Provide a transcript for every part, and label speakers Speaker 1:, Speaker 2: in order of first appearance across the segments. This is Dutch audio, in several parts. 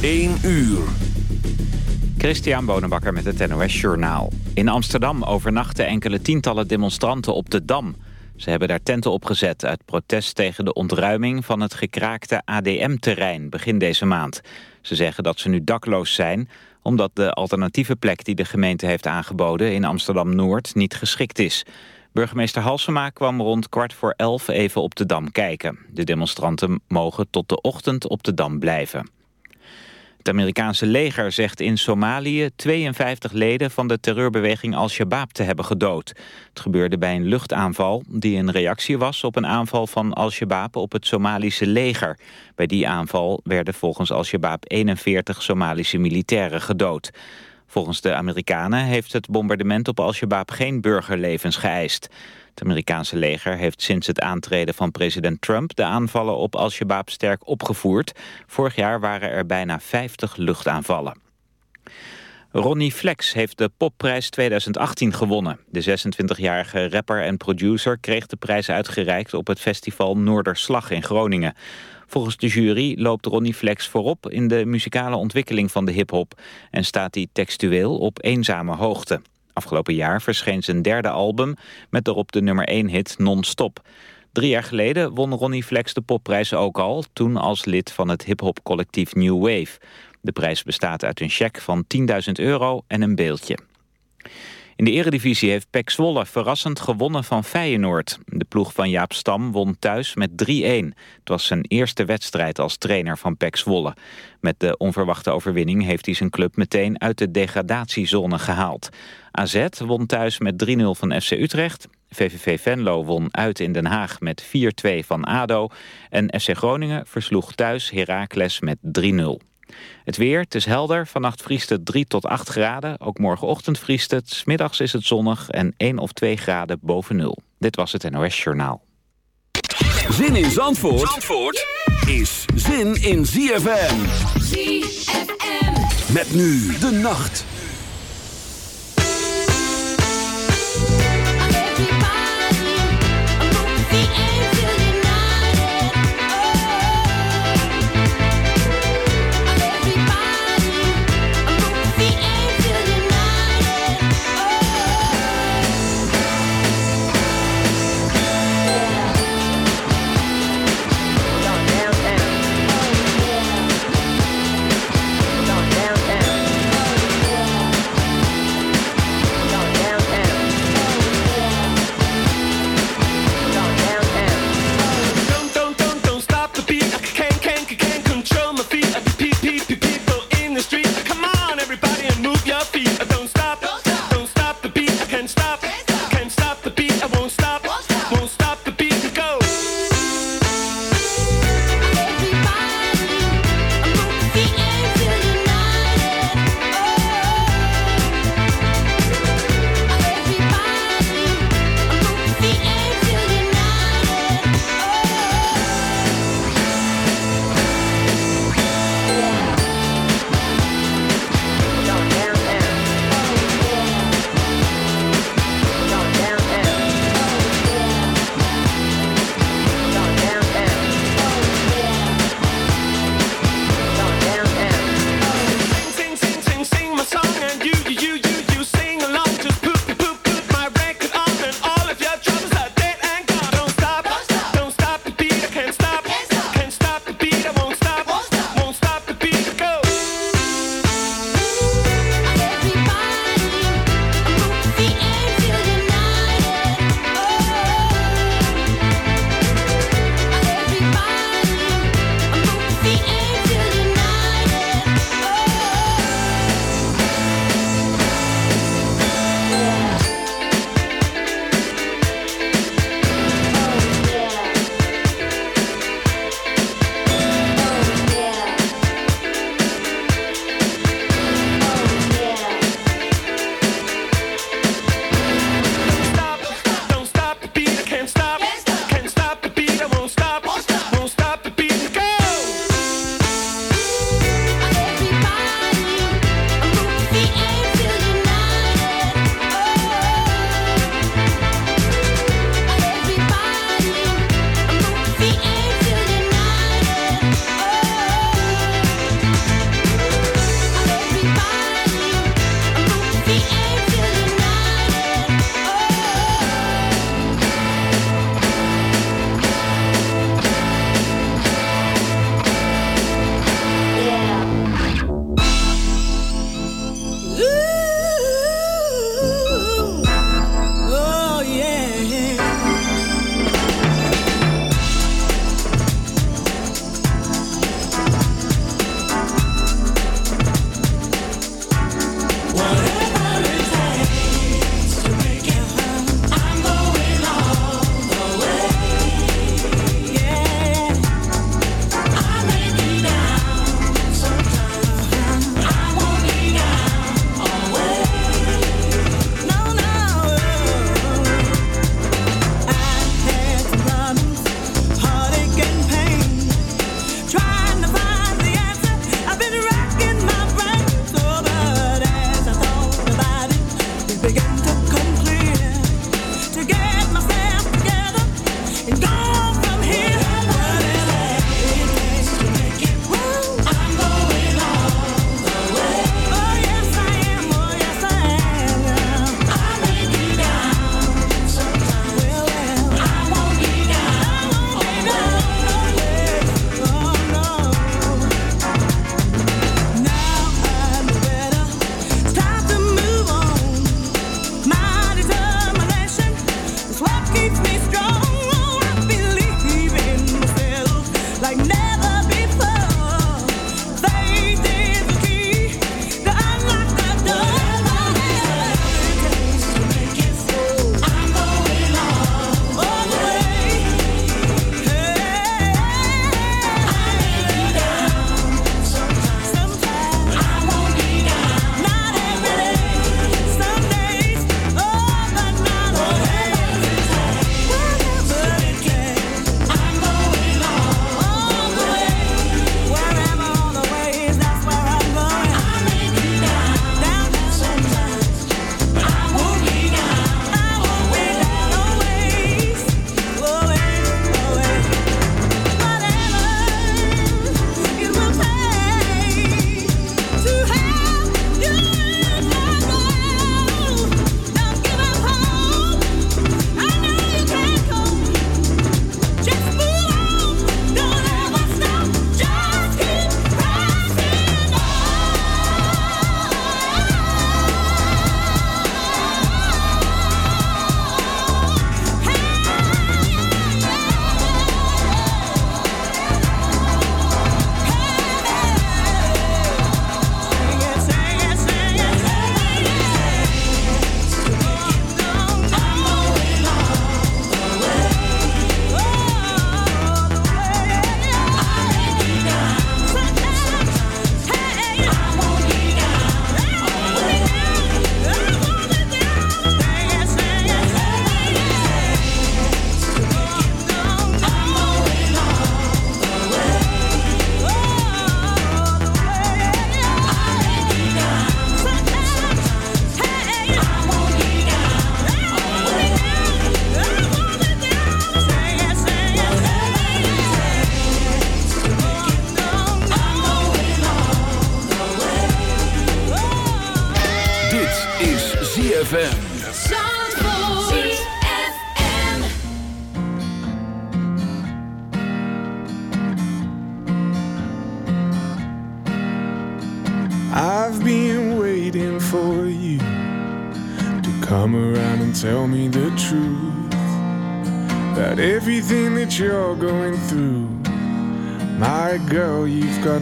Speaker 1: 1 uur.
Speaker 2: Christian Bonenbakker met het NOS Journaal. In Amsterdam overnachten enkele tientallen demonstranten op de Dam. Ze hebben daar tenten opgezet uit protest tegen de ontruiming van het gekraakte ADM-terrein begin deze maand. Ze zeggen dat ze nu dakloos zijn omdat de alternatieve plek die de gemeente heeft aangeboden in Amsterdam-Noord niet geschikt is. Burgemeester Halsema kwam rond kwart voor elf even op de Dam kijken. De demonstranten mogen tot de ochtend op de Dam blijven. Het Amerikaanse leger zegt in Somalië 52 leden van de terreurbeweging Al-Shabaab te hebben gedood. Het gebeurde bij een luchtaanval die een reactie was op een aanval van Al-Shabaab op het Somalische leger. Bij die aanval werden volgens Al-Shabaab 41 Somalische militairen gedood. Volgens de Amerikanen heeft het bombardement op Al-Shabaab geen burgerlevens geëist. Het Amerikaanse leger heeft sinds het aantreden van president Trump... de aanvallen op Al-Shabaab sterk opgevoerd. Vorig jaar waren er bijna 50 luchtaanvallen. Ronnie Flex heeft de popprijs 2018 gewonnen. De 26-jarige rapper en producer kreeg de prijs uitgereikt... op het festival Noorderslag in Groningen. Volgens de jury loopt Ronnie Flex voorop in de muzikale ontwikkeling van de hiphop... en staat hij textueel op eenzame hoogte. Afgelopen jaar verscheen zijn derde album met daarop de nummer 1 hit Non-Stop. Drie jaar geleden won Ronnie Flex de popprijs ook al, toen als lid van het hip-hop collectief New Wave. De prijs bestaat uit een cheque van 10.000 euro en een beeldje. In de eredivisie heeft Pek Zwolle verrassend gewonnen van Feyenoord. De ploeg van Jaap Stam won thuis met 3-1. Het was zijn eerste wedstrijd als trainer van Pek Zwolle. Met de onverwachte overwinning heeft hij zijn club meteen uit de degradatiezone gehaald. AZ won thuis met 3-0 van FC Utrecht. VVV Venlo won uit in Den Haag met 4-2 van ADO. En FC Groningen versloeg thuis Heracles met 3-0. Het weer, het is helder. Vannacht vriest het 3 tot 8 graden. Ook morgenochtend vriest het. Smiddags is het zonnig en 1 of 2 graden boven nul. Dit was het NOS Journaal.
Speaker 1: Zin in Zandvoort, Zandvoort is zin in ZFM.
Speaker 3: ZFM.
Speaker 1: Met nu de nacht.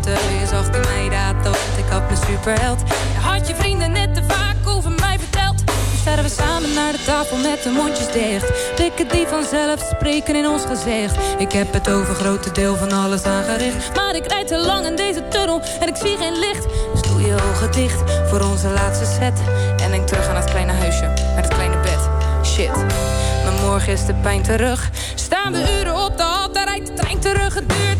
Speaker 4: overlaten. Je zag in mij dat, want ik had mijn superheld. Je had je vrienden net te vaak over mij verteld. Nu staan we samen naar de tafel met de mondjes dicht. Blikken die vanzelf spreken in ons gezicht. Ik heb het over grote deel van alles aangericht. Maar ik rijd te lang in deze tunnel en ik zie geen licht. Dus doe je ogen dicht voor onze laatste set. En denk terug aan het kleine huisje met het kleine bed. Shit, maar morgen is de pijn terug. Staan we uren op de hal, daar rijdt de trein terug. Het duurt